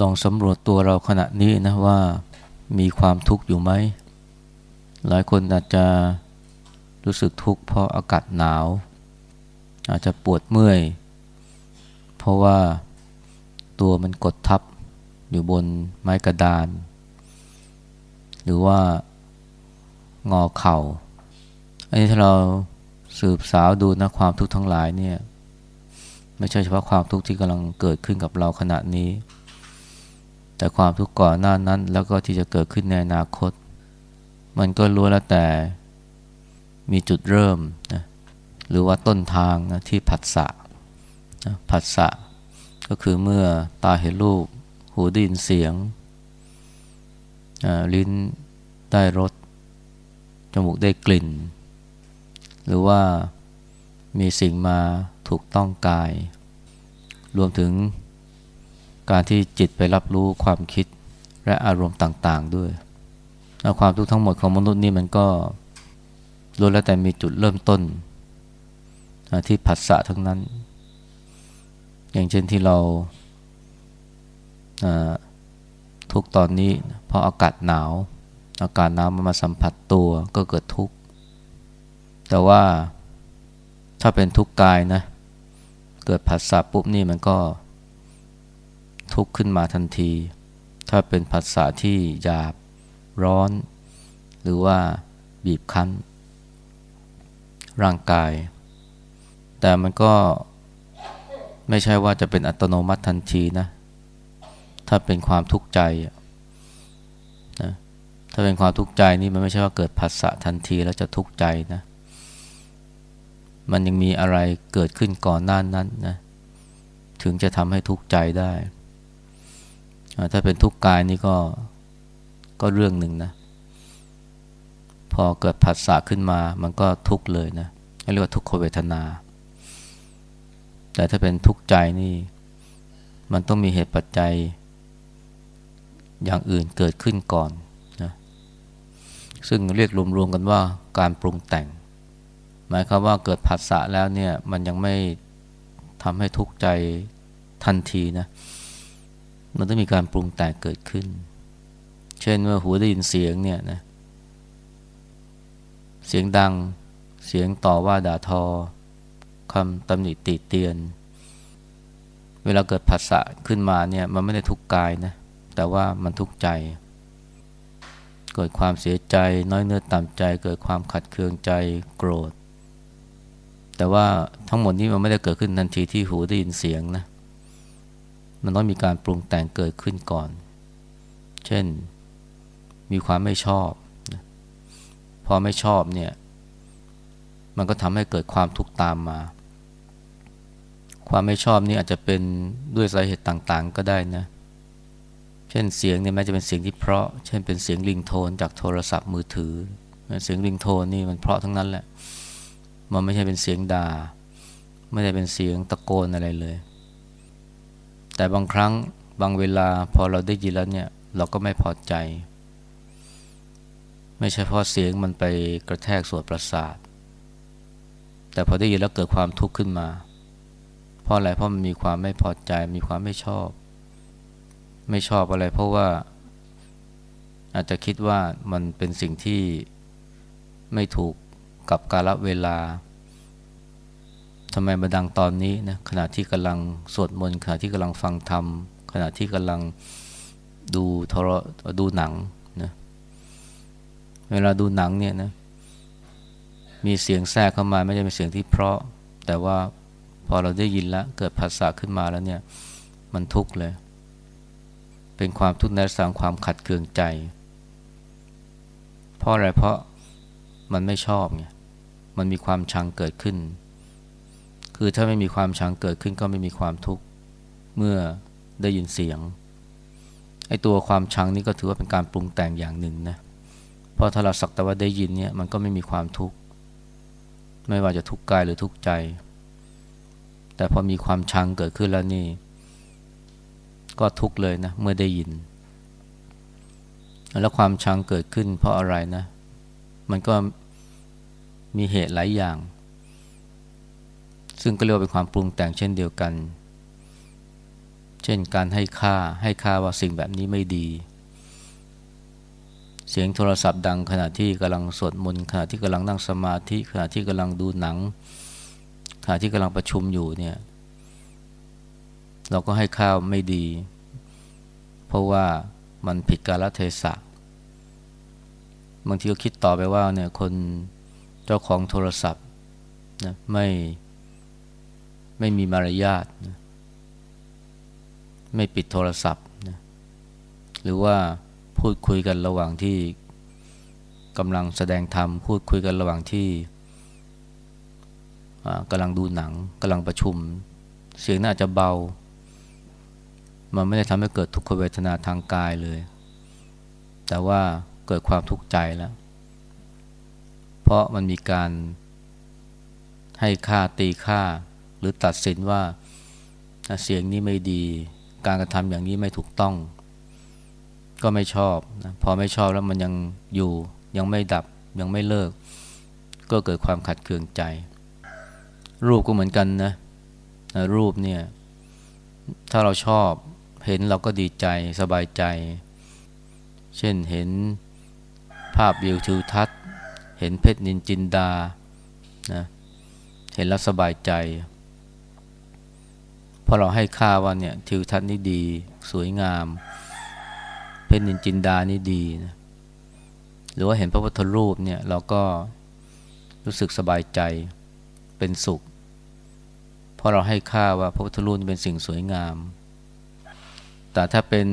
ลองสำรวจตัวเราขณะนี้นะว่ามีความทุกข์อยู่ไหม หลายคนอาจจะรู้สึกทุกข์เพราะอากาศหนาว อาจจะปวดเมื่อย เพราะว่าตัวมันกดทับอยู่บนไม้กระดาน หรือว่างอเข่า อันนี้ถ้าเราสืบสาวดูนะความทุกข์ทั้งหลายเนี่ย ไม่ใช่เฉพาะความทุกข์ที่กำลังเกิดขึ้นกับเราขณะนี้ แต่ความทุกข์ก่อนหน้านั้นแล้วก็ที่จะเกิดขึ้นในอนาคต มันก็รู้แล้วแต่มีจุดเริ่มนะหรือว่าต้นทางนะที่ผัสสะนะผัสสะก็คือเมื่อตาเห็นรูป หูได้ยินเสียง ลิ้นได้รสจมูกได้กลิ่น หรือว่ามีสิ่งมาถูกต้องกาย รวมถึง การที่จิตไปรับรู้ความคิดและอารมณ์ต่างๆด้วยความทุกข์ทั้งหมดของมนุษย์นี่มันก็ล้วนแล้วแต่มีจุดเริ่มต้น ที่ผัสสะทั้งนั้น อย่างเช่นที่เราทุกตอนนี้เพราะอากาศหนาว อากาศหนาวมันมาสัมผัสตัวก็เกิดทุกข์ แต่ว่าถ้าเป็นทุกข์กายนะ เกิดผัสสะปุ๊บนี่มันก็ ทุกข์ขึ้นมาทันที ถ้าเป็นผัสสะที่หยาบร้อน หรือว่าบีบคั้น ร่างกาย แต่มันก็ไม่ใช่ว่าจะเป็นอัตโนมัติทันทีนะ ถ้าเป็นความทุกข์ใจนะถ้าเป็นความทุกข์ใจนี่มันไม่ใช่ว่าเกิดผัสสะทันทีแล้วจะทุกข์ใจนะ มันยังมีอะไรเกิดขึ้นก่อนหน้านั้นนะ ถึงจะทำให้ทุกข์ใจได้ ถ้าเป็นทุกข์กายนี่ก็ก็เรื่องหนึ่งนะ พอเกิดผัสสะขึ้นมา มันก็ทุกข์เลยนะเรียกว่าทุกขเวทนา แต่ถ้าเป็นทุกข์ใจนี่ มันต้องมีเหตุปัจจัย อย่างอื่นเกิดขึ้นก่อนนะซึ่งเรียกรวมๆกันว่าการปรุงแต่ง หมายความว่าเกิดผัสสะแล้วเนี่ย มันยังไม่ทำให้ทุกข์ใจทันทีนะ มันต้องมีการปรุงแต่งเกิดขึ้น เช่นเมื่อหูได้ยินเสียงเนี่ยนะ เสียงดัง เสียงต่อว่าด่าทอคำตำหนิติเตียน เวลาเกิดผัสสะขึ้นมาเนี่ย มันไม่ได้ทุกกายนะ แต่ว่ามันทุกใจ เกิดความเสียใจ น้อยเนื้อต่ำใจ เกิดความขัดเคืองใจโกรธ แต่ว่าทั้งหมดนี้มันไม่ได้เกิดขึ้นทันทีที่หูได้ยินเสียงนะ มันต้องมีการปรุงแต่งเกิดขึ้นก่อน เช่น มีความไม่ชอบ พอไม่ชอบเนี่ย มันก็ทำให้เกิดความทุกข์ตามมา ความไม่ชอบนี่อาจจะเป็นด้วยสาเหตุต่างๆ ก็ได้นะ เช่นเสียงเนี่ยแม้จะเป็นเสียงที่เพราะ เช่นเป็นเสียงริงโทนจากโทรศัพท์มือถือ เสียงริงโทนนี่มันเพราะทั้งนั้นแหละ มันไม่ใช่เป็นเสียงด่า ไม่ได้เป็นเสียงตะโกนอะไรเลย แต่บางครั้งบางเวลาพอเราได้ยินแล้วเนี่ย เราก็ไม่พอใจ ไม่ใช่เพราะเสียงมันไปกระแทกส่วนประสาท แต่พอได้ยินแล้วเกิดความทุกข์ขึ้นมา เพราะอะไรเพราะมันมีความไม่พอใจ มีความไม่ชอบ ไม่ชอบอะไร เพราะว่า อาจจะคิดว่ามันเป็นสิ่งที่ไม่ถูกกับกาลเวลา ทำไมมาดังตอนนี้นะขณะที่กำลังสวดมนต์ขณะที่กำลังฟังธรรม ขณะที่กำลังดูโทรดูหนังนะเวลาดูหนังเนี่ยนะมีเสียงแทรกเข้ามาไม่ใช่เป็นเสียงที่เพราะ แต่ว่าพอเราได้ยินแล้วเกิดภาษาขึ้นมาแล้วเนี่ยมันทุกข์เลย เป็นความทุกข์ในสร้างความขัดเคืองใจเพราะอะไรเพราะมันไม่ชอบไงมันมีความชังเกิดขึ้น คือถ้าไม่มีความชังเกิดขึ้นก็ไม่มีความทุกข์เมื่อได้ยินเสียงไอ้ตัวความชังนี่ก็ถือว่าเป็นการปรุงแต่งอย่างหนึ่งนะเพราะถ้าเราสักแต่ว่าได้ยินเนี่ยมันก็ไม่มีความทุกข์ไม่ว่าจะทุกข์กายหรือทุกข์ใจ แต่พอมีความชังเกิดขึ้นแล้วนี่ ก็ทุกข์เลยนะเมื่อได้ยิน แล้วความชังเกิดขึ้นเพราะอะไรนะ มันก็มีเหตุหลายอย่าง ซึ่งก็เรียกว่าเป็นความปรุงแต่งเช่นเดียวกัน เช่นการให้ค่าให้ค่าว่าสิ่งแบบนี้ไม่ดี เสียงโทรศัพท์ดังขณะที่กำลังสวดมนต์ขณะที่กำลังนั่งสมาธิขณะที่กำลังดูหนัง ขณะที่กำลังประชุมอยู่เนี่ยเราก็ให้ข้าวไม่ดี เพราะว่ามันผิดกาลเทศะบางทีก็คิดต่อไปว่าเนี่ยคนเจ้าของโทรศัพท์นะไม่ ไม่มีมารยาทนะไม่ปิดโทรศัพท์นะหรือว่าพูดคุยกันระหว่างที่กำลังแสดงธรรมพูดคุยกันระหว่างที่กำลังดูหนังกำลังประชุม เสียงน่าจะเบา มันไม่ได้ทำให้เกิดทุกขเวทนาทางกายเลย แต่ว่าเกิดความทุกข์ใจแล้ว เพราะมันมีการให้ค่าตีค่า หรือตัดสินว่าเสียงนี้ไม่ดี การกระทำอย่างนี้ไม่ถูกต้อง ก็ไม่ชอบนะพอไม่ชอบแล้วมันยังอยู่ยังไม่ดับยังไม่เลิก ก็เกิดความขัดเคืองใจ รูปก็เหมือนกันนะรูปเนี่ย ถ้าเราชอบเห็นเราก็ดีใจสบายใจ เช่นเห็นภาพวิวทิวทัศน์ เห็นเพชรนินจินดานะเห็นแล้วสบายใจ พอเราให้ค่าว่าเนี่ยทิวทัศน์นี่ดี สวยงาม เพชรนินจินดานี่ดีนะหรือว่าเห็นพระพุทธรูปเนี่ยเราก็รู้สึกสบายใจเป็นสุข เพราะเราให้ค่าว่าพระพุทธรูปเป็นสิ่งสวยงาม แต่ถ้าเป็น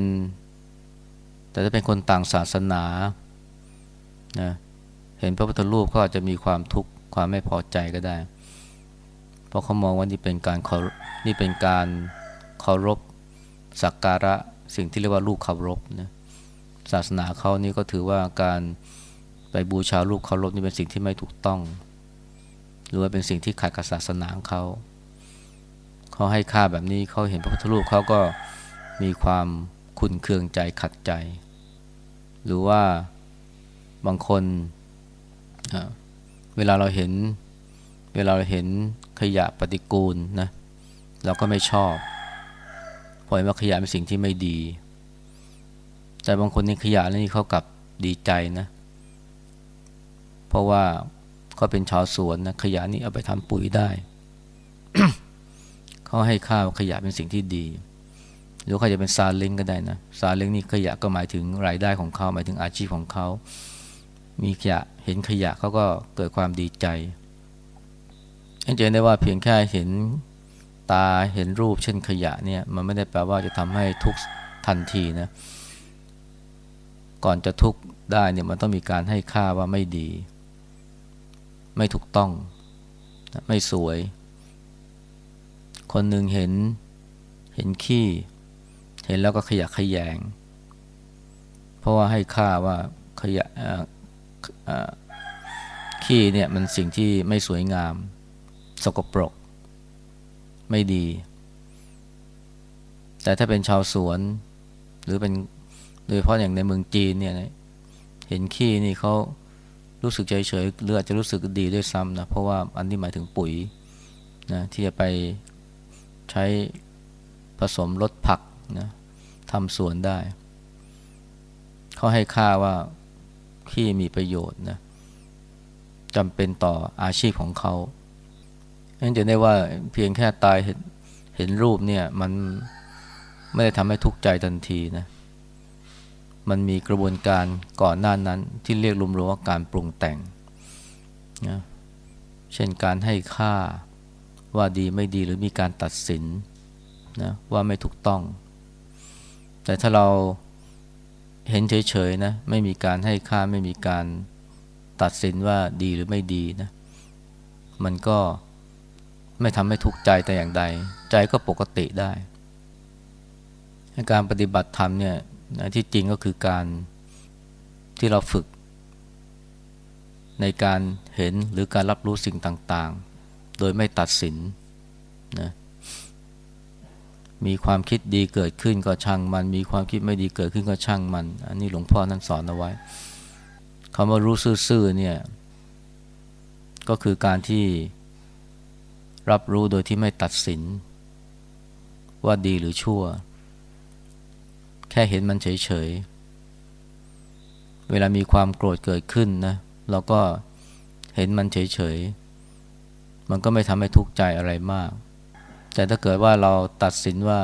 แต่ถ้าเป็นคนต่างศาสนานะเห็นพระพุทธรูปก็อาจจะมีความทุกข์ความไม่พอใจก็ได้ เพราะเขามองว่านี่เป็นการเคา นี่เป็นการเคารพสักการะสิ่งที่เรียกว่าลูกเคารพนะศาสนาเขานี่ก็ถือว่าการไปบูชาลูกเคารพนี่เป็นสิ่งที่ไม่ถูกต้อง หรือว่าเป็นสิ่งที่ขัดกับศาสนาของเขาเขาให้ค่าแบบนี้เขาเห็นพระพุทธรูปเขาก็มีความขุนเคืองใจขัดใจ หรือว่าบางคนเวลาเราเห็น เวลาเราเห็นขยะปฏิกูลนะ เราก็ไม่ชอบเพราะว่าขยะเป็นสิ่งที่ไม่ดี แต่บางคนนี่ขยะนี่เขากลับดีใจนะ เพราะว่าเขาเป็นชาวสวนนะขยะนี่เอาไปทำปุ๋ยได้ เขาให้ค่าขยะเป็นสิ่งที่ดี หรือเขาจะเป็นซาเล้งก็ได้นะซาเล้งนี่ขยะก็หมายถึงรายได้ของเขาหมายถึงอาชีพของเขา มีขยะเห็นขยะเขาก็เกิดความดีใจเห็นได้ว่าเพียงแค่เห็น ตาเห็นรูปเช่นขยะเนี่ยมันไม่ได้แปลว่าจะทำให้ทุกทันทีนะ ก่อนจะทุกได้เนี่ยมันต้องมีการให้ค่าว่าไม่ดี ไม่ถูกต้อง ไม่สวย คนหนึ่งเห็นเห็นขี้ เห็นแล้วก็ขยะขยง เพราะว่าให้ค่าว่าขยะขี้เนี่ยมันสิ่งที่ไม่สวยงาม สกปรก ไม่ดี แต่ถ้าเป็นชาวสวน หรือเป็นโดยเฉพาะอย่างในเมืองจีนเนี่ยเห็นขี้นี่เขารู้สึกเฉยเฉยหรืออาจจะรู้สึกดีด้วยซ้ำนะเพราะว่าอันนี้หมายถึงปุ๋ยนะที่จะไปใช้ผสมรสผักนะทำสวนได้ เขาให้ค่าว่าขี้มีประโยชน์นะจำเป็นต่ออาชีพของเขา นั่นจะได้ว่าเพียงแค่ตายเห็นเห็นรูปเนี่ย มันไม่ได้ทำให้ทุกข์ใจทันทีนะ มันมีกระบวนการก่อนหน้านั้นที่เรียกรวมๆว่าการปรุงแต่งนะเช่นการให้ค่าว่าดีไม่ดีหรือมีการตัดสินนะว่าไม่ถูกต้อง แต่ถ้าเราเห็นเฉยๆนะไม่มีการให้ค่าไม่มีการตัดสินว่าดีหรือไม่ดีนะมันก็ ไม่ทำให้ทุกข์ใจแต่อย่างใด ใจก็ปกติได้การปฏิบัติธรรมเนี่ยที่จริงก็คือการที่เราฝึก ในการเห็นหรือการรับรู้สิ่งต่างๆ โดยไม่ตัดสินนะมีความคิดดีเกิดขึ้นก็ช่างมัน มีความคิดไม่ดีเกิดขึ้นก็ช่างมัน อันนี้หลวงพ่อนั้นสอนเอาไว้คำว่ารู้ซื่อๆเนี่ยก็คือการที่ รับรู้โดยที่ไม่ตัดสิน ว่าดีหรือชั่ว แค่เห็นมันเฉยๆ เวลามีความโกรธเกิดขึ้นนะเราก็เห็นมันเฉยๆ มันก็ไม่ทำให้ทุกข์ใจอะไรมาก แต่ถ้าเกิดว่าเราตัดสินว่า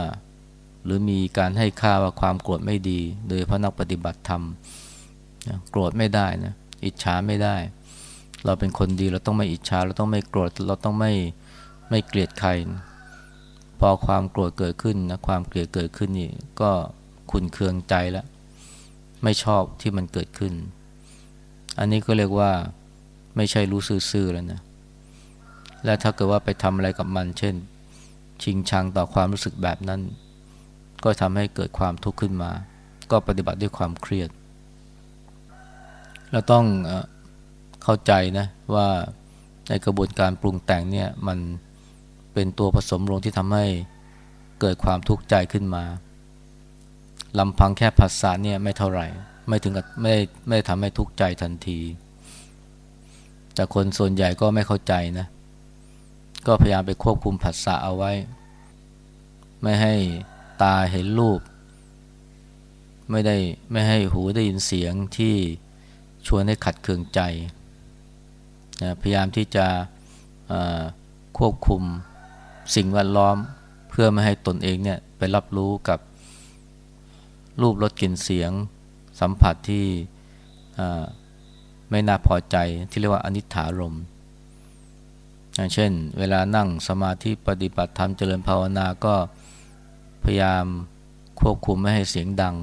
หรือมีการให้ค่าว่าความโกรธไม่ดี โดยพระนักปฏิบัติธรรมโกรธไม่ได้นะ อิจฉาไม่ได้ เราเป็นคนดีเราต้องไม่อิจฉาเราต้องไม่โกรธเราต้องไม่ ไม่เกลียดใคร พอความโกรธเกิดขึ้นนะความเกลียดเกิดขึ้นนี่ก็ขุนเคืองใจแล้วไม่ชอบที่มันเกิดขึ้น อันนี้ก็เรียกว่าไม่ใช่รู้ซื่อๆแล้วนะและถ้าเกิดว่าไปทำอะไรกับมัน เช่น ชิงชังต่อความรู้สึกแบบนั้น ก็ทำให้เกิดความทุกข์ขึ้นมา ก็ปฏิบัติด้วยความเครียด เราต้องเข้าใจนะว่าในกระบวนการปรุงแต่งเนี่ยมัน เป็นตัวผสมลงที่ทำให้เกิดความทุกข์ใจขึ้นมาลำพังแค่ภาษาเนี่ยไม่เท่าไหร่ ไม่ถึงกับไม่ไม่ทำให้ทุกข์ใจทันที แต่คนส่วนใหญ่ก็ไม่เข้าใจนะ ก็พยายามไปควบคุมภาษาเอาไว้ ไม่ให้ตาเห็นรูป ไม่ได้ไม่ให้หูได้ยินเสียงที่ชวนให้ขัดเคืองใจนะพยายามที่จะควบคุม สิ่งแวดล้อมเพื่อไม่ให้ตนเองเนี่ยไปรับรู้กับรูปรสกลิ่นเสียง สัมผัสที่ไม่น่าพอใจที่เรียกว่าอนิถารมอย่างเช่น เวลานั่งสมาธิปฏิบัติธรรมเจริญภาวนาก็พยายามควบคุมไม่ให้เสียงดัง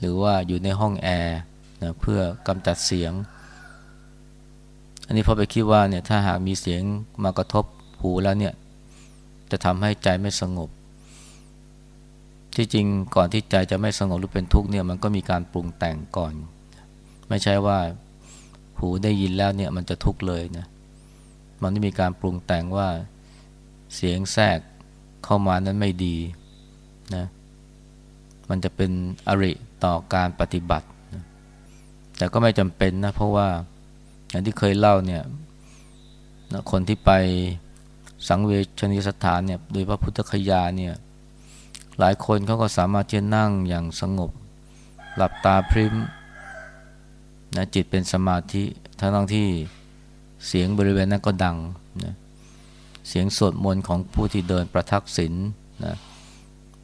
หรือว่าอยู่ในห้องแอร์นะเพื่อกำจัดเสียง อันนี้พอไปคิดว่าเนี่ยถ้าหากมีเสียงมากระทบหูแล้วเนี่ย จะทำให้ใจไม่สงบ ที่จริงก่อนที่ใจจะไม่สงบหรือเป็นทุกข์เนี่ยมันก็มีการปรุงแต่งก่อน ไม่ใช่ว่าหูได้ยินแล้วเนี่ยมันจะทุกข์เลยนะมันต้องมีการปรุงแต่งว่าเสียงแทรกเข้ามานั้นไม่ดีนะมันจะเป็นอริต่อการปฏิบัติแต่ก็ไม่จำเป็นนะเพราะว่าอย่างที่เคยเล่าเนี่ยคนที่ไป สังเวชนิสถานเนี่ยโดยพระพุทธคยาเนี่ยหลายคนเขาก็สามารถที่จะนั่งอย่างสงบ หลับตาพริมนะจิตเป็นสมาธิทั้งทั้งที่เสียงบริเวณนั้นก็ดังนะเสียงสวดมนต์ของผู้ที่เดินประทักษิณนะ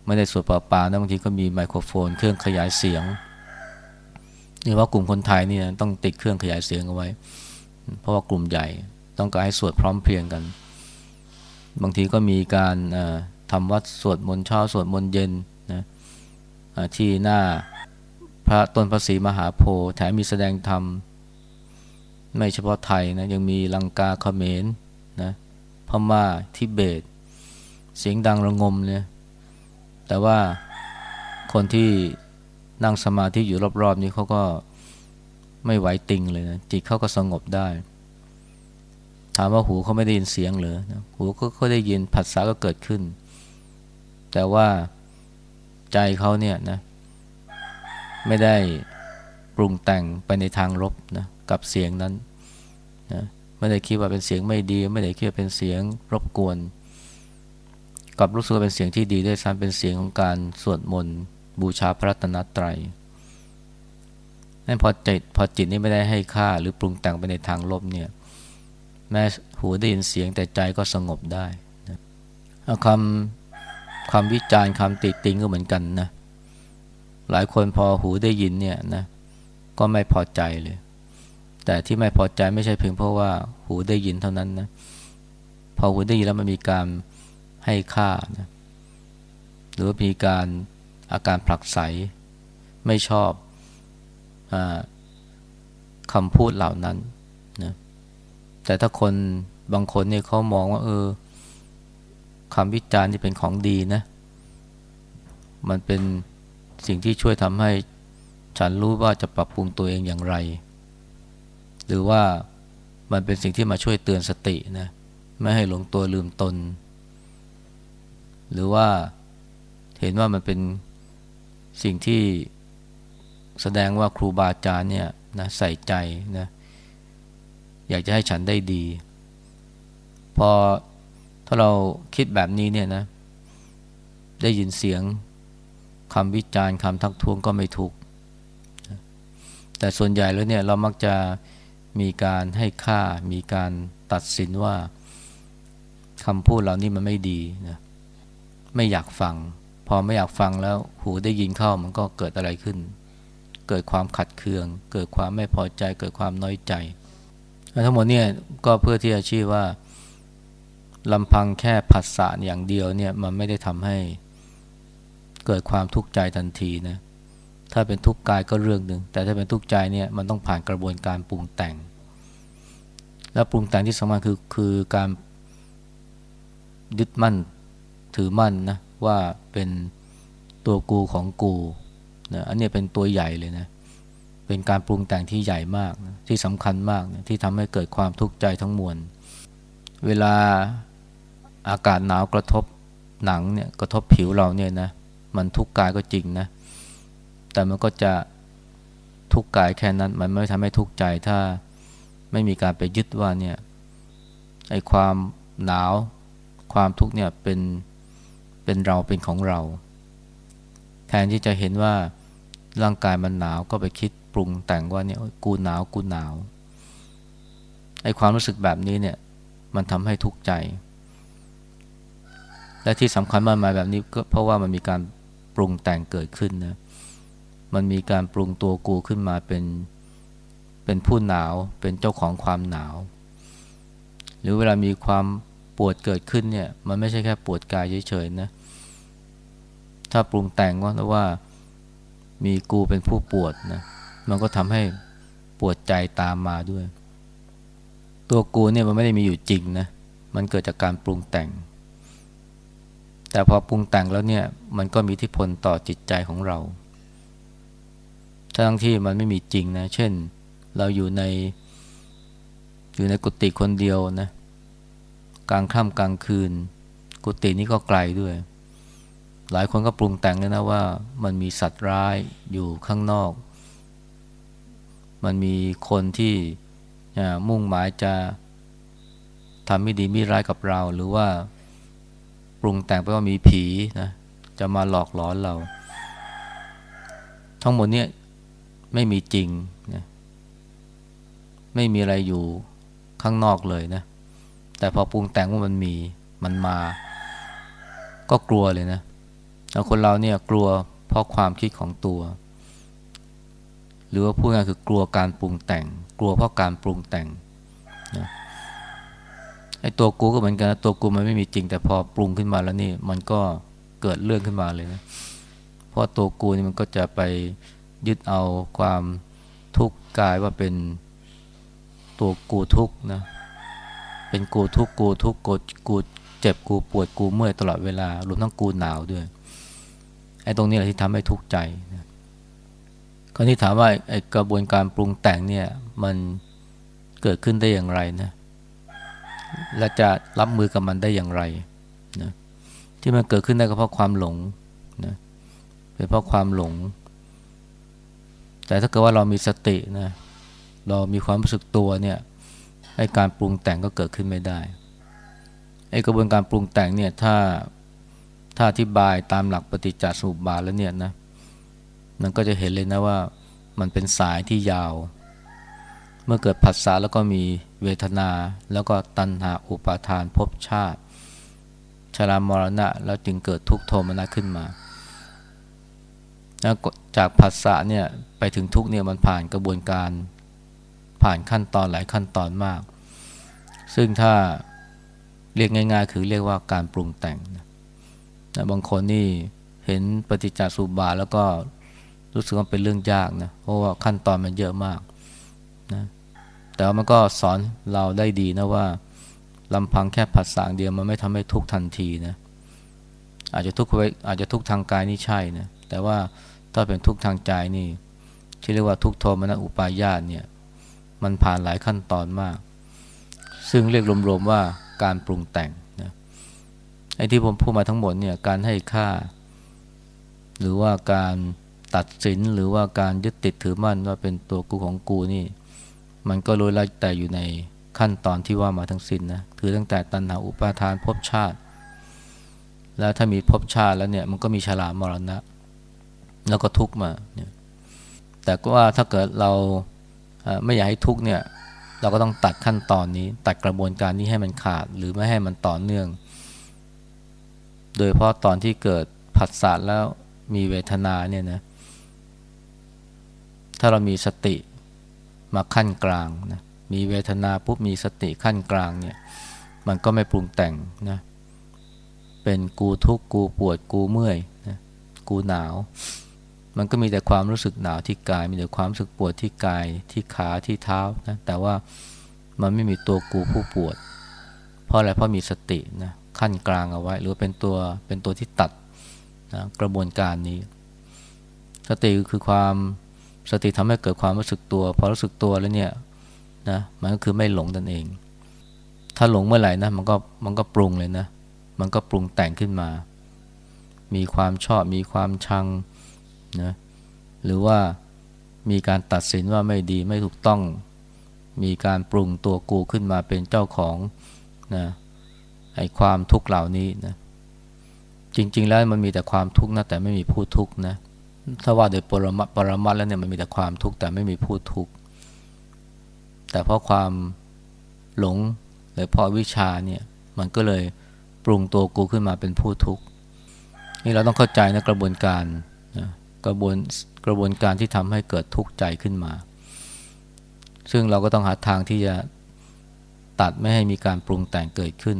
ไม่ได้สวดเปล่าๆนะบางทีก็มีไมโครโฟน เครื่องขยายเสียงนี่ว่ากลุ่มคนไทยนี่ต้องติดเครื่องขยายเสียงเอาไว้ เพราะว่ากลุ่มใหญ่ต้องการให้สวดพร้อมเพรียงกัน บางทีก็มีการทำวัดสวดมนต์เช้าสวดมนต์เย็นนะที่หน้าพระต้นพระศรีมหาโพธิ์แถมมีแสดงธรรม ไม่เฉพาะไทยนะยังมีลังกาเขมรนะพม่าทิเบต เสียงดังระงมเลยแต่ว่าคนที่นั่งสมาธิอยู่รอบๆนี้เขาก็ไม่ไหวติงเลยนะจิตเขาก็สงบได้ ถามว่าหูเขาไม่ได้ยินเสียงหรือหูก็เขาได้ยินผัสสะก็เกิดขึ้น แต่ว่าใจเขาเนี่ยนะไม่ได้ปรุงแต่งไปในทางลบนะกับเสียงนั้นนะไม่ได้คิดว่าเป็นเสียงไม่ดี ไม่ได้คิดว่าเป็นเสียงรบกวน กับรู้สึกเป็นเสียงที่ดีด้วยซ้ำเป็นเสียงของการสวดมนต์บูชาพระรัตนตรัยนั่นพอจิตพอจิตนี่ไม่ได้ให้ค่าหรือปรุงแต่งไปในทางลบเนี่ย แม้หูได้ยินเสียงแต่ใจก็สงบได้นะคำคำวิจารณ์คำติติงก็เหมือนกันนะหลายคนพอหูได้ยินเนี่ยนะก็ไม่พอใจเลย แต่ที่ไม่พอใจไม่ใช่เพียงเพราะว่าหูได้ยินเท่านั้นนะพอหูได้ยินแล้วมันมีการให้ค่านะหรือมีการอาการผลักไสไม่ชอบอคำพูดเหล่านั้น แต่ถ้าคนบางคนเนี่ยเขามองว่า เออคำวิจารณ์ที่เป็นของดีนะ มันเป็นสิ่งที่ช่วยทำให้ฉันรู้ว่าจะปรับปรุงตัวเองอย่างไร หรือว่ามันเป็นสิ่งที่มาช่วยเตือนสตินะ ไม่ให้หลงตัวลืมตน หรือว่าเห็นว่ามันเป็นสิ่งที่แสดงว่าครูบาอาจารย์เนี่ยนะใส่ใจนะ อยากจะให้ฉันได้ดี พอถ้าเราคิดแบบนี้เนี่ยนะ ได้ยินเสียงคำวิจารณ์คำทักท้วงก็ไม่ทุกแต่ส่วนใหญ่แล้วเนี่ยเรามักจะมีการให้ค่า มีการตัดสินว่าคำพูดเหล่านี้มันไม่ดีนะไม่อยากฟัง พอไม่อยากฟังแล้วหูได้ยินเข้ามันก็เกิดอะไรขึ้น เกิดความขัดเคือง เกิดความไม่พอใจ เกิดความน้อยใจ ทั้งหมดเนี่ยก็เพื่อที่จะชี้ว่าลำพังแค่ผัสสะอย่างเดียวเนี่ยมันไม่ได้ทำให้เกิดความทุกข์ใจทันทีนะถ้าเป็นทุกข์กายก็เรื่องหนึ่งแต่ถ้าเป็นทุกข์ใจเนี่ยมันต้องผ่านกระบวนการปรุงแต่ง และปรุงแต่งที่สำคัญคือคือการยึดมั่นถือมั่นนะว่าเป็นตัวกูของกูนะอันนี้เป็นตัวใหญ่เลยนะเเป็นการปรุงแต่งที่ใหญ่มากนะที่สำคัญมากนะที่ทำให้เกิดความทุกข์ใจทั้งมวล เวลาอากาศหนาวกระทบหนังเนี่ยกระทบผิวเราเนี่ยนะมันทุกข์กายก็จริงนะ แต่มันก็จะทุกข์กายแค่นั้น มันไม่ทำให้ทุกข์ใจถ้าไม่มีการไปยึดว่าเนี่ยไอ้ความหนาวความทุกข์เนี่ยเป็นเป็นเราเป็นของเรา แทนที่จะเห็นว่าร่างกายมันหนาวก็ไปคิด รุงแต่งว่าเนี่ยกูหนาวกูหนาวไอ้ความรู้สึกแบบนี้เนี่ย มันทำให้ทุกข์ใจ และที่สำคัญมากมายแบบนี้ก็เพราะว่ามันมีการปรุงแต่งเกิดขึ้นนะมันมีการปรุงตัวกูขึ้นมาเป็นเป็นผู้หนาวเป็นเจ้าของความหนาว หรือเวลามีความปวดเกิดขึ้นเนี่ยมันไม่ใช่แค่ปวดกายเฉยๆนะถ้าปรุงแต่งว่าว่ามีกูเป็นผู้ปวดนะ มันก็ทำให้ปวดใจตามมาด้วย ตัวกูเนี่ยมันไม่ได้มีอยู่จริงนะ มันเกิดจากการปรุงแต่ง แต่พอปรุงแต่งแล้วเนี่ย มันก็มีทธิพลต่อจิตใจของเรา ทั้งที่มันไม่มีจริงนะ เช่น เราอยู่ใน อยู่ในกุฏิคนเดียวนะ กลางค่ำกลางคืน กุฏินี้ก็ไกลด้วยหลายคนก็ปรุงแต่งเลยนะว่ามันมีสัตว์ร้ายอยู่ข้างนอก มันมีคนที่มุ่งหมายจะทำไม่ดีไม่ร้ายกับเรา หรือว่าปรุงแต่งไปว่ามีผีนะจะมาหลอกหลอนเรา ทั้งหมดเนี่ยไม่มีจริงนะไม่มีอะไรอยู่ข้างนอกเลยนะ แต่พอปรุงแต่งว่ามันมีมันมา ก็กลัวเลยนะแล้วคนเราเนี่ยกลัวเพราะความคิดของตัว หรือว่าพูดง่ายคือกลัวการปรุงแต่ง กลัวเพราะการปรุงแต่งนะไอ้ตัวกูก็เหมือนกันนะตัวกูมันไม่มีจริง แต่พอปรุงขึ้นมาแล้วนี่มันก็เกิดเรื่องขึ้นมาเลยนะเพราะตัวกูนี่มันก็จะไปยึดเอาความทุกข์กายว่าเป็นตัวกูทุกข์นะเป็นกูทุกข์กูทุกข์กูกูเจ็บกูปวดกูเมื่อยตลอดเวลารวมทั้งกูหนาวด้วยไอ้ตรงนี้แหละที่ทำให้ทุกข์ใจนะ คราวนี้ถามว่าไอ้กระบวนการปรุงแต่งเนี่ยมันเกิดขึ้นได้อย่างไรนะและจะรับมือกับมันได้อย่างไรนะที่มันเกิดขึ้นได้ก็เพราะความหลงนะเป็นเพราะความหลง แต่ถ้าเกิดว่าเรามีสตินะเรามีความรู้สึกตัวเนี่ยไอ้การปรุงแต่งก็เกิดขึ้นไม่ได้ไอ้กระบวนการปรุงแต่งเนี่ยถ้าถ้าอธิบายตามหลักปฏิจจสมุปบาทแล้วเนี่ยนะ มันก็จะเห็นเลยนะว่ามันเป็นสายที่ยาว เมื่อเกิดผัสสะแล้วก็มีเวทนา แล้วก็ตัณหาอุปาทานภพชาติ ชรามรณะ แล้วจึงเกิดทุกโทมนัสขึ้นมาแล้วจากภาษาเนี่ยไปถึงทุกเนี่ยมันผ่านกระบวนการผ่านขั้นตอนหลายขั้นตอนมาก ซึ่งถ้าเรียกง่าย ๆ คือเรียกว่าการปรุงแต่งนะบางคนนี่เห็นปฏิจจสุบาแล้วก็ รู้สึกว่าเป็นเรื่องยากนะเพราะว่าขั้นตอนมันเยอะมากนะแต่ว่ามันก็สอนเราได้ดีนะว่าลำพังแค่ผัสสะเดียวมันไม่ทำให้ทุกทันทีนะอาจจะทุกข์อาจจะทุกทางกายนี่ใช่นะแต่ว่าถ้าเป็นทุกทางใจนี่ที่เรียกว่าทุกโทมนัสอุปายาตเนี่ยมันผ่านหลายขั้นตอนมาก ซึ่งเรียกรวมๆว่าการปรุงแต่งนะไอ้ที่ผมพูดมาทั้งหมดเนี่ยการให้ค่า หรือว่าการ ตัดสินหรือว่าการยึดติดถือมั่นว่าเป็นตัวกูของกูนี่ มันก็รู้แล้วแต่อยู่ในขั้นตอนที่ว่ามาทั้งสิ้นนะคือตั้งแต่ตัณหาอุปาทานภพชาติ แล้วถ้ามีภพชาติแล้วเนี่ยมันก็มีชรามรณะ แล้วก็ทุกมาเนี่ยแต่ก็ว่าถ้าเกิดเราไม่อยากให้ทุกเนี่ยเราก็ต้องตัดขั้นตอนนี้ ตัดกระบวนการนี้ให้มันขาดหรือไม่ให้มันต่อเนื่อง โดยเพราะตอนที่เกิดผัสสะแล้วมีเวทนาเนี่ยนะ ถ้าเรามีสติมาขั้นกลางนะมีเวทนาปุ๊บมีสติขั้นกลางเนี่ยมันก็ไม่ปรุงแต่งนะเป็นกูทุกข์กูปวดกูเมื่อยนะกูหนาว มันก็มีแต่ความรู้สึกหนาวที่กาย มีแต่ความรู้สึกปวดที่กายที่ขาที่เท้านะแต่ว่ามันไม่มีตัวกูผู้ปวด เพราะอะไรเพราะมีสตินะขั้นกลางเอาไว้ หรือเป็นตัวเป็นตัวที่ตัดนะกระบวนการนี้ สติคือความ สติทำให้เกิดความรู้สึกตัว พอรู้สึกตัวแล้วเนี่ยนะมันก็คือไม่หลงนั่นเอง ถ้าหลงเมื่อไหร่นะมันก็มันก็ปรุงเลยนะ มันก็ปรุงแต่งขึ้นมา มีความชอบมีความชังนะหรือว่ามีการตัดสินว่าไม่ดีไม่ถูกต้อง มีการปรุงตัวกูขึ้นมาเป็นเจ้าของนะไอ้ความทุกข์เหล่านี้นะจริง ๆ แล้วมันมีแต่ความทุกข์นะแต่ไม่มีผู้ทุกข์นะ ถ้าว่าโดยปรมัตปรมัตแล้วเนี่ยมันมีแต่ความทุกข์แต่ไม่มีผู้ทุกข์แต่เพราะความหลงหรือเพราะวิชาเนี่ยมันก็เลยปรุงตัวกูขึ้นมาเป็นผู้ทุกข์นี่เราต้องเข้าใจนะกระบวนการนะกระบวนกระบวนการที่ทำให้เกิดทุกข์ใจขึ้นมา ซึ่งเราก็ต้องหาทางที่จะตัดไม่ให้มีการปรุงแต่งเกิดขึ้น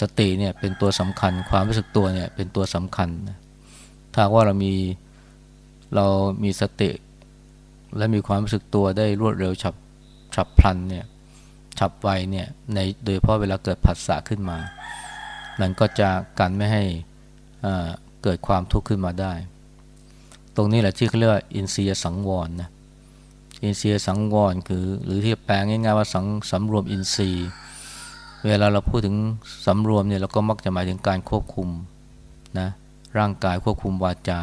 สติเนี่ยเป็นตัวสำคัญความรู้สึกตัวเนี่ยเป็นตัวสำคัญนะ ถ้าว่าเรามีเรามีสติ และมีความรู้สึกตัวได้รวดเร็วฉับฉับพลันเนี่ยฉับไวเนี่ยในโดยเพราะเวลาเกิดผัสสะขึ้นมา มันก็จะกันไม่ให้เกิดความทุกข์ขึ้นมาได้ ตรงนี้แหละที่เขาเรียกว่าอินทรียสังวรนะอินทรียสังวรคือหรือที่แปลงง่ายๆว่าสังสำรวมอินทรีย์เวลาเราพูดถึงสำรวมเนี่ยเราก็มักจะหมายถึงการควบคุมนะ ร่างกายควบคุมวาจา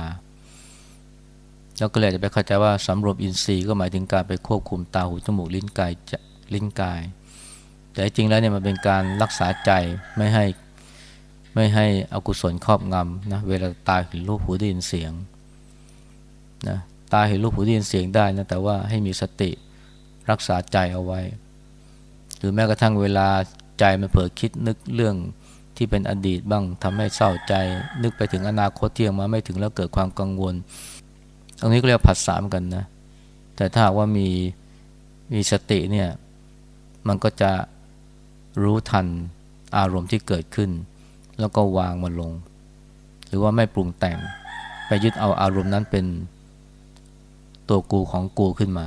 แล้วก็เลยจะไปเข้าใจว่าสำรวมอินทรีย์ก็หมายถึงการไปควบคุมตาหูจมูกลิ้นกายลิ้นกาย แต่จริงแล้วเนี่ยมันเป็นการรักษาใจไม่ให้ไม่ให้อกุศลครอบงำนะเวลาตาเห็นรูปหูได้ยินเสียงนะตาเห็นรูปหูได้ยินเสียงได้นะแต่ว่าให้มีสติรักษาใจเอาไว้ หรือแม้กระทั่งเวลาใจมันเผลอคิดนึกเรื่อง ที่เป็นอดีตบ้างทำให้เศร้าใจ นึกไปถึงอนาคตที่ยังมาไม่ถึงแล้วเกิดความกังวล ตรงนี้ก็เรียกผัสสามกันนะ แต่ถ้าว่ามีมีสติเนี่ยมันก็จะรู้ทันอารมณ์ที่เกิดขึ้น แล้วก็วางมันลง หรือว่าไม่ปรุงแต่ง ไปยึดเอาอารมณ์นั้นเป็นตัวกูของกูขึ้นมา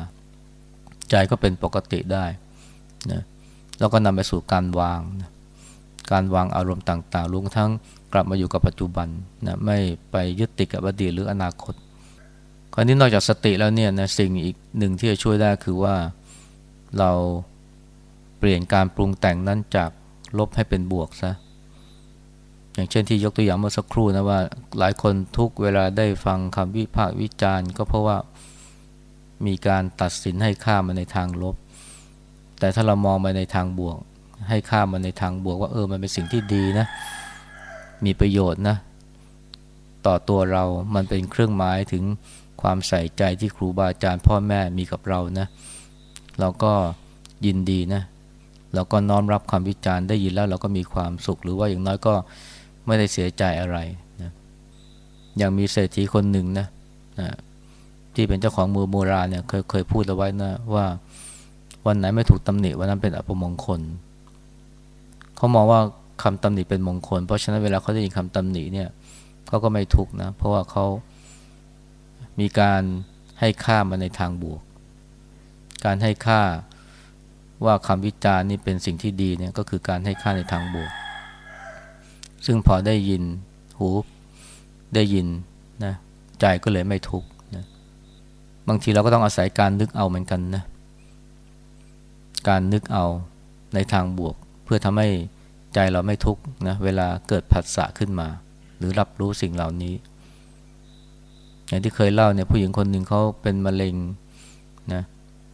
ใจก็เป็นปกติได้นะแล้วก็นำไปสู่การวางนะ การวางอารมณ์ต่างๆรวมทั้งกลับมาอยู่กับปัจจุบันนะไม่ไปยึดติดกับอดีตหรืออนาคต คราวนี้นอกจากสติแล้วเนี่ยนะสิ่งอีกหนึ่งที่จะช่วยได้คือว่าเราเปลี่ยนการปรุงแต่งนั้นจากลบให้เป็นบวกซะอย่างเช่นที่ยกตัวอย่างเมื่อสักครู่นะว่าหลายคนทุกเวลาได้ฟังคำวิพากษ์วิจารณ์ ก็เพราะว่ามีการตัดสินให้ค่ามาในทางลบ แต่ถ้าเรามองไปในทางบวก ให้ค่ามันในทางบวกว่าเออมันเป็นสิ่งที่ดีนะ มีประโยชน์นะ ต่อตัวเรา มันเป็นเครื่องหมายถึงความใส่ใจที่ครูบาอาจารย์พ่อแม่มีกับเรานะ เราก็ยินดีนะ เราก็น้อมรับคำวิจารณ์ได้ยินแล้วเราก็มีความสุขหรือว่าอย่างน้อยก็ไม่ได้เสียใจอะไรนะอย่างมีเศรษฐีคนหนึ่งนะนะที่เป็นเจ้าของมือโมราณเนี่ยเคยเคยพูดเอาไว้นะว่าวันไหนไม่ถูกตำหนิวันนั้นเป็นอัปมงคล เขามองว่าคำตำหนิเป็นมงคล เพราะฉะนั้นเวลาเขาได้ยินคำตำหนิเนี่ยเขาก็ไม่ทุกนะ เพราะว่าเขามีการให้ค่ามาในทางบวก การให้ค่าว่าคำวิจารณ์นี่เป็นสิ่งที่ดีเนี่ยก็คือการให้ค่าในทางบวก ซึ่งพอได้ยินหูได้ยินนะใจก็เลยไม่ทุกข์นะบางทีเราก็ต้องอาศัยการนึกเอาเหมือนกันนะการนึกเอาในทางบวก พื่อทำให้ใจเราไม่ทุกข์นะเวลาเกิดผัสสะขึ้นมา หรือรับรู้สิ่งเหล่านี้ อย่างที่เคยเล่าเนี่ยผู้หญิงคนหนึ่งเขาเป็นมะเร็งนะ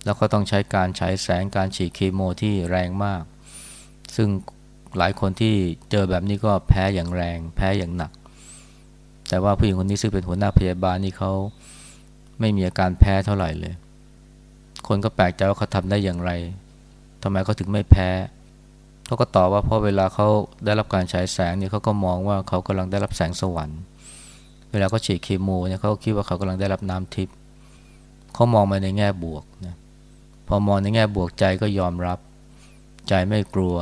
แล้วก็ต้องใช้การฉายแสงการฉีดเคมีที่แรงมาก ซึ่งหลายคนที่เจอแบบนี้ก็แพ้อย่างแรง แพ้อย่างหนัก แต่ว่าผู้หญิงคนนี้ซึ่งเป็นหัวหน้าพยาบาลนี่เขาไม่มีอาการแพ้เท่าไหร่เลย คนก็แปลกใจว่าเขาทำได้อย่างไรทำไมเขาถึงไม่แพ้ เขาก็ตอบว่าเพราะเวลาเขาได้รับการฉายแสงเนี่ยเขาก็มองว่าเขากำลังได้รับแสงสวรรค์ เวลาเขาฉีดเคมีเนี่ยเขาคิดว่าเขากำลังได้รับน้ำทิพย์เขามองมาในแง่บวกนะพอมองในแง่บวกใจก็ยอมรับ ใจไม่กลัว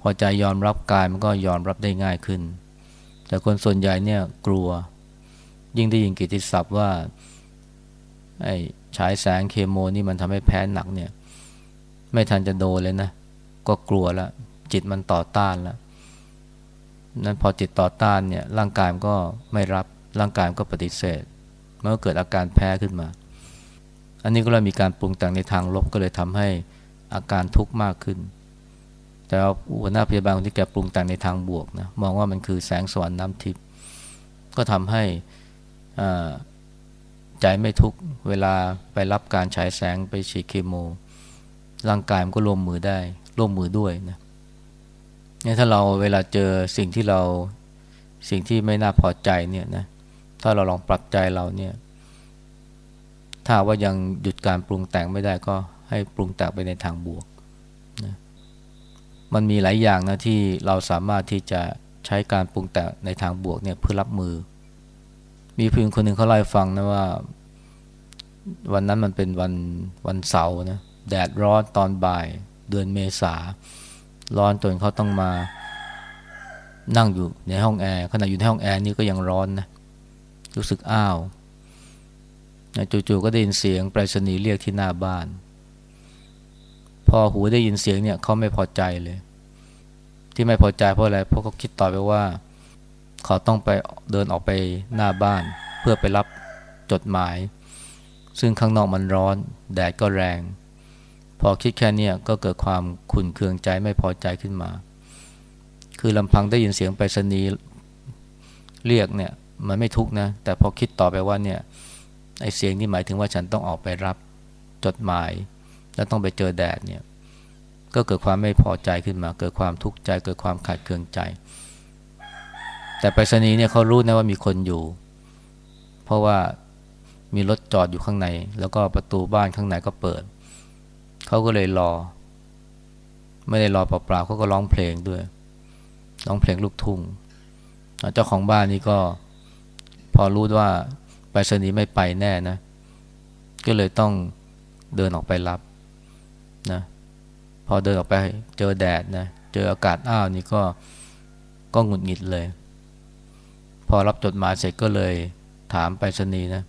พอใจยอมรับกายมันก็ยอมรับได้ง่ายขึ้น แต่คนส่วนใหญ่เนี่ยกลัว ยิ่งได้ยินกิติศัพท์ว่าไอ้ฉายแสงเคมีนี่มันทำให้แพ้หนักเนี่ย ไม่ทันจะโดนเลยนะ ก็กลัวแล้ว จิตมันต่อต้านแล้วนั้นพอจิตต่อต้านเนี่ยร่างกายมันก็ไม่รับร่างกายมันก็ปฏิเสธมันก็เกิดอาการแพ้ขึ้นมา อันนี้ก็เลยมีการปรุงแต่งในทางลบก็เลยทำให้อาการทุกข์มากขึ้น แต่หัวหน้าพยาบาลคนที่แกปรุงแต่งในทางบวกนะมองว่ามันคือแสงสวรรค์น้ำทิพย์ก็ทำให้ใจไม่ทุกข์เวลาไปรับการฉายแสงไปฉีดเคมีร่างกายมันก็รวมมือได้ร่วมมือด้วยนะเนี่ยถ้าเราเวลาเจอสิ่งที่เราสิ่งที่ไม่น่าพอใจเนี่ยนะถ้าเราลองปรับใจเราเนี่ยถ้าว่ายังหยุดการปรุงแต่งไม่ได้ก็ให้ปรุงแต่งไปในทางบวกนะมันมีหลายอย่างนะที่เราสามารถที่จะใช้การปรุงแต่งในทางบวกเนี่ยเพื่อรับมือ มีเพื่อนคนหนึ่งเขาเล่าให้ฟังนะว่า วันนั้นมันเป็นวันวันเสาร์นะแดดร้อนตอนบ่าย เดือนเมษาร้อนจนเขาต้องมานั่งอยู่ในห้องแอร์ขณะอยู่ในห้องแอร์นี่ก็ยังร้อนนะรู้สึกอ้าวจู่ๆก็ได้ยินเสียงไปรษณีย์เรียกที่หน้าบ้าน พอหูได้ยินเสียงเนี่ยเขาไม่พอใจเลย ที่ไม่พอใจเพราะอะไรเพราะเขาคิดต่อไปว่า เขาต้องไปเดินออกไปหน้าบ้าน เพื่อไปรับจดหมาย ซึ่งข้างนอกมันร้อน แดดก็แรง พอคิดแค่นี้ก็เกิดความขุ่นเคืองใจไม่พอใจขึ้นมา คือลำพังได้ยินเสียงไปรษณีย์เรียกเนี่ยมันไม่ทุกนะ แต่พอคิดต่อไปว่าเนี่ยไอเสียงนี่หมายถึงว่าฉันต้องออกไปรับจดหมาย แล้วต้องไปเจอแดดเนี่ยก็เกิดความไม่พอใจขึ้นมา เกิดความทุกข์ใจเกิดความขัดเคืองใจ แต่ไปรษณีย์เนี่ยเขารู้นะว่ามีคนอยู่ เพราะว่ามีรถจอดอยู่ข้างใน แล้วก็ประตูบ้านข้างในก็เปิด เขาก็เลยรอ ไม่ได้รอเปล่าๆเขาก็ร้องเพลงด้วยร้องเพลงลูกทุ่งเจ้าของบ้านนี่ก็พอรู้ว่าไปสนีไม่ไปแน่นะ ก็เลยต้องเดินออกไปรับนะพอเดินออกไปเจอแดดนะเจออากาศอ้าวนี่ก็ก็หงุดหงิดเลย พอรับจดหมายเสร็จก็เลยถามไปสนีนะ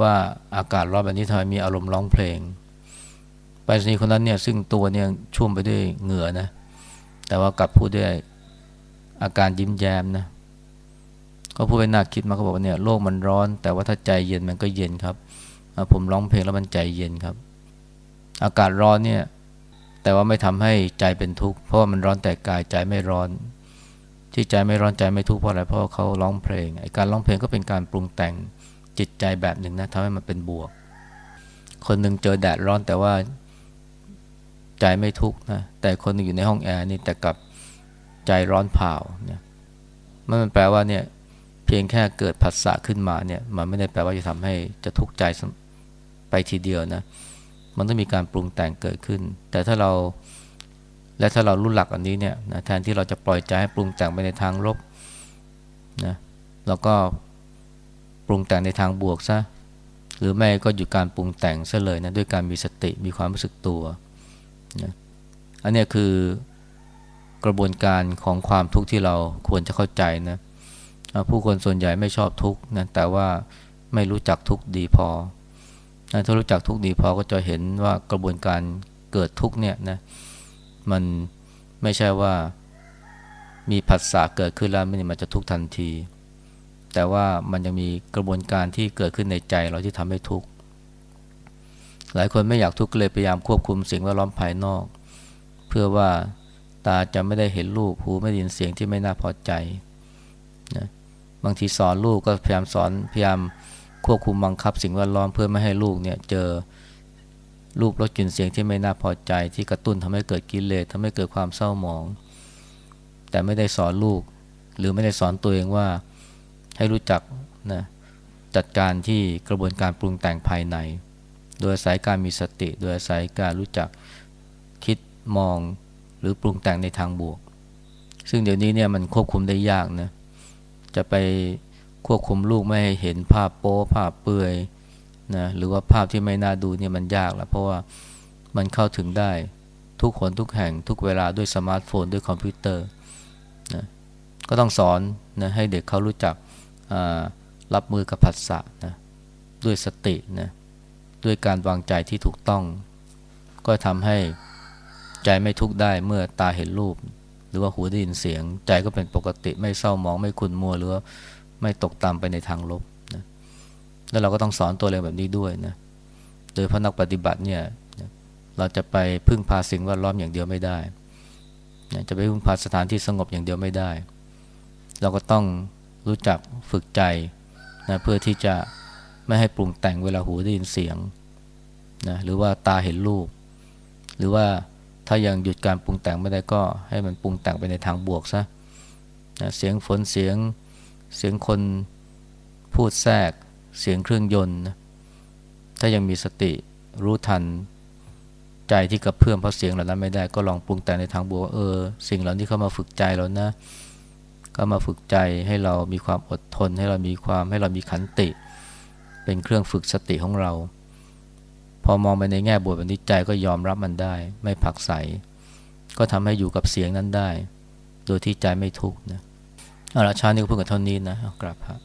ว่าอากาศร้อนแบบนี้ทำไมมีอารมณ์ร้องเพลง ไปรษณีย์คนนั้นเนี่ยซึ่งตัวเนี่ยชุ่มไปด้วยเหงื่อนะ แต่ว่ากลับพูดด้วยอาการยิ้มแย้มนะเขาพูดไปน่าคิดมาเขาบอกว่าเนี่ยโลกมันร้อน แต่ว่าถ้าใจเย็นมันก็เย็นครับ ผมร้องเพลงแล้วมันใจเย็นครับ อากาศร้อนเนี่ย แต่ว่าไม่ทำให้ใจเป็นทุกข์เพราะว่ามันร้อนแต่กายใจไม่ร้อน ที่ใจไม่ร้อนใจไม่ทุกข์เพราะอะไรเพราะเขาร้องเพลงไอ้การร้องเพลงก็เป็นการปรุงแต่งจิตใจแบบหนึ่งนะทำให้มันเป็นบวก คนหนึ่งเจอแดดร้อนแต่ว่า ใจไม่ทุกข์นะแต่คนนึงอยู่ในห้องแอร์นี่แต่กับใจร้อนเผาเนี่ยมันแปลว่าเนี่ยเพียงแค่เกิดผัสสะขึ้นมาเนี่ยมันไม่ได้แปลว่าจะทำให้จะทุกข์ใจไปทีเดียวนะมันต้องมีการปรุงแต่งเกิดขึ้น แต่ถ้าเราและถ้าเรารู้หลักอันนี้เนี่ยนะแทนที่เราจะปล่อยใจให้ปรุงแต่งไปในทางลบนะเราก็ปรุงแต่งในทางบวกซะหรือไม่ก็หยุดการปรุงแต่งซะเลยนะด้วยการมีสติมีความรู้สึกตัว นะอันนี้คือกระบวนการของความทุกข์ที่เราควรจะเข้าใจนะผู้คนส่วนใหญ่ไม่ชอบทุกข์นะแต่ว่าไม่รู้จักทุกข์ดีพอถ้ารู้จักทุกข์ดีพอก็จะเห็นว่ากระบวนการเกิดทุกข์เนี่ยนะมันไม่ใช่ว่ามีผัสสะเกิดขึ้นแล้วมันจะทุกข์ทันที แต่ว่ามันยังมีกระบวนการที่เกิดขึ้นในใจเราที่ทำให้ทุกข์ หลายคนไม่อยากทุกข์เลยพยายามควบคุมสิ่งแวดล้อมภายนอก เพื่อว่าตาจะไม่ได้เห็นรูปหูไม่ได้ยินเสียงที่ไม่น่าพอใจนะบางทีสอนลูกก็พยายามสอนพยายามควบคุมบังคับสิ่งแวดล้อมเพื่อไม่ให้ลูกเนี่ยเจอรูปรสกลิ่นเสียงที่ไม่น่าพอใจที่กระตุ้นทำให้เกิดกิเลสทำให้เกิดความเศร้าหมอง แต่ไม่ได้สอนลูก หรือไม่ได้สอนตัวเองว่าให้รู้จักนะจัดการที่กระบวนการปรุงแต่งภายใน โดยอาศัยการมีสติ โดยอาศัยการรู้จักคิดมองหรือปรุงแต่งในทางบวก ซึ่งเดี๋ยวนี้เนี่ยมันควบคุมได้ยากนะจะไปควบคุมลูกไม่ให้เห็นภาพโป๊ภาพเปลือยนะหรือว่าภาพที่ไม่น่าดูเนี่ยมันยากแล้วเพราะว่ามันเข้าถึงได้ทุกคนทุกแห่งทุกเวลาด้วยสมาร์ทโฟนด้วยคอมพิวเตอร์นะก็ต้องสอนนะให้เด็กเขารู้จักรับมือกับผัสสะนะด้วยสตินะ ด้วยการวางใจที่ถูกต้อง ก็ทำให้ใจไม่ทุกข์ได้เมื่อตาเห็นรูป หรือว่าหูได้ยินเสียง ใจก็เป็นปกติไม่เศร้ามองไม่ขุนมัวหรือว่าไม่ตกตามไปในทางลบนะแล้วเราก็ต้องสอนตัวเองแบบนี้ด้วยนะโดยพระนักปฏิบัติเนี่ยเราจะไปพึ่งพาสิ่งแวดล้อมอย่างเดียวไม่ได้ จะไปพึ่งพาสถานที่สงบอย่างเดียวไม่ได้ เราก็ต้องรู้จักฝึกใจนะเพื่อที่จะ ไม่ให้ปรุงแต่งเวลาหูได้ยินเสียงนะหรือว่าตาเห็นรูป หรือว่าถ้ายังหยุดการปรุงแต่งไม่ได้ก็ให้มันปรุงแต่งไปในทางบวกซะนะเสียงฝนเสียงเสียงคนพูดแทรก เสียงเครื่องยนต์นะถ้ายังมีสติรู้ทันใจที่กระเพื่อมเพราะเสียงเหล่านั้นไม่ได้ก็ลองปรุงแต่งในทางบวกเออ สิ่งเหล่านี้เข้ามาฝึกใจเรานะ ก็มาฝึกใจให้เรามีความอดทน ให้เรามีความให้เรามีขันติ เป็นเครื่องฝึกสติของเรา พอมองไปในแง่บวกแบบนี้ใจก็ยอมรับมันได้ ไม่ผักใส ก็ทำให้อยู่กับเสียงนั้นได้ โดยที่ใจไม่ทุกข์นะเอาละชานี้ก็พูดกับเท่านี้นะกราบพระ